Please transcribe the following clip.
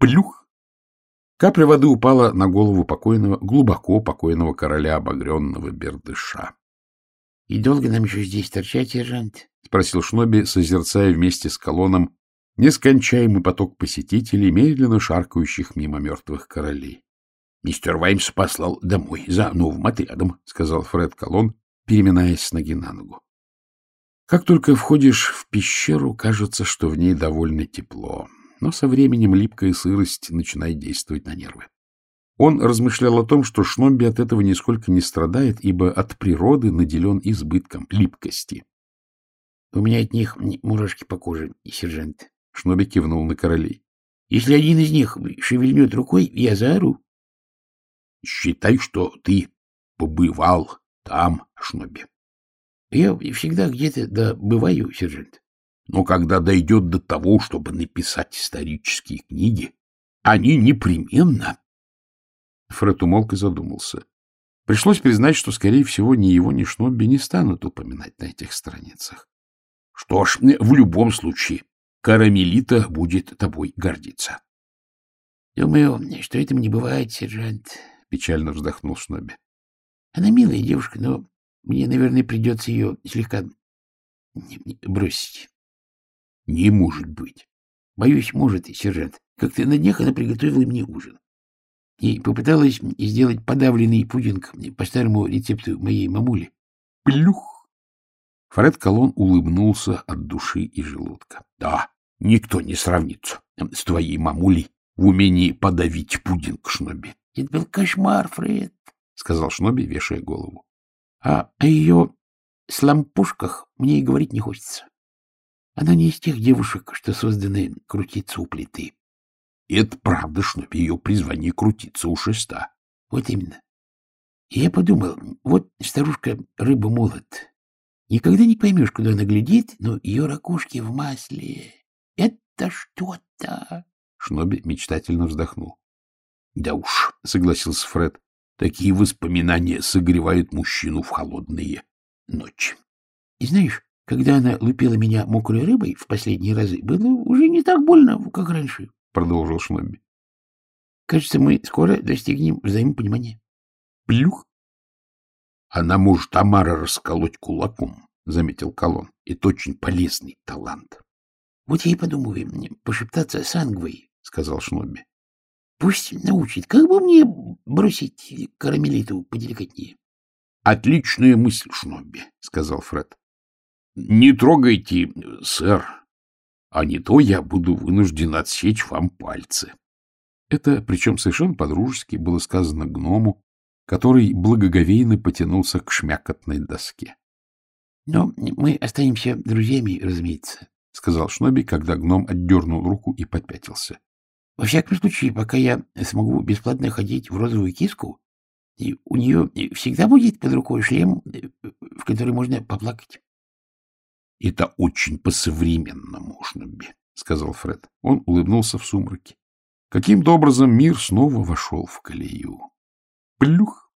Плюх! Капля воды упала на голову покойного, глубоко покойного короля обогренного бердыша. — И долго нам еще здесь торчать, Ержант? — спросил Шноби, созерцая вместе с колонном нескончаемый поток посетителей, медленно шаркающих мимо мертвых королей. — Мистер Ваймс послал домой за новым отрядом, — сказал Фред Колон, переминаясь с ноги на ногу. Как только входишь в пещеру, кажется, что в ней довольно тепло. Но со временем липкая сырость начинает действовать на нервы. Он размышлял о том, что Шнобби от этого нисколько не страдает, ибо от природы наделен избытком липкости. — У меня от них мурашки по коже, сержант. Шнобби кивнул на королей. — Если один из них шевельнет рукой, я заору. — Считай, что ты побывал там, Шнобби. — Я всегда где-то да бываю, сержант. Но когда дойдет до того, чтобы написать исторические книги, они непременно...» Фред умолк и задумался. Пришлось признать, что, скорее всего, ни его, ни Шнобби не станут упоминать на этих страницах. Что ж, в любом случае, Карамелита будет тобой гордиться. — Думаю, что этим не бывает, сержант, — печально вздохнул Шнобби. — Она милая девушка, но мне, наверное, придется ее слегка бросить. Не может быть. Боюсь, можете, сержант. Как-то она приготовила мне ужин. И попыталась сделать подавленный пудинг по старому рецепту моей мамули. Плюх! Фред Колон улыбнулся от души и желудка. Да, никто не сравнится с твоей мамулей в умении подавить пудинг, Шноби. — Это был кошмар, Фред, — сказал Шноби, вешая голову. — А о ее слампушках мне и говорить не хочется. Она не из тех девушек, что созданы крутиться у плиты. И это правда, что ее призвание крутиться у шеста. Вот именно. И я подумал, вот старушка рыба-молот. Никогда не поймешь, куда она глядит, но ее ракушки в масле. Это что-то. Шноби мечтательно вздохнул. Да уж, согласился Фред, такие воспоминания согревают мужчину в холодные ночи. И знаешь, когда она лупила меня мокрой рыбой в последние разы, было уже не так больно, как раньше, — продолжил Шнобби. Кажется, мы скоро достигнем взаимопонимания. Плюх! Она может Тамара расколоть кулаком, — заметил Колон. Это очень полезный талант. Вот я и подумываю, мне пошептаться с Ангвой, — сказал Шнобби. Пусть научит. Как бы мне бросить карамелиту поделикатнее? — Отличная мысль, Шнобби, — сказал Фред. Не трогайте, сэр, а не то я буду вынужден отсечь вам пальцы. Это, причем совершенно по-дружески, было сказано гному, который благоговейно потянулся к шмякотной доске. — Но мы останемся друзьями, разумеется, — сказал Шноби, когда гном отдернул руку и подпятился. — Во всяком случае, пока я смогу бесплатно ходить в розовую киску, и у нее всегда будет под рукой шлем, в который можно поплакать. «Это очень по-современному уж, Нубби», — сказал Фред. Он улыбнулся в сумраке. Каким-то образом мир снова вошел в колею. Плюх!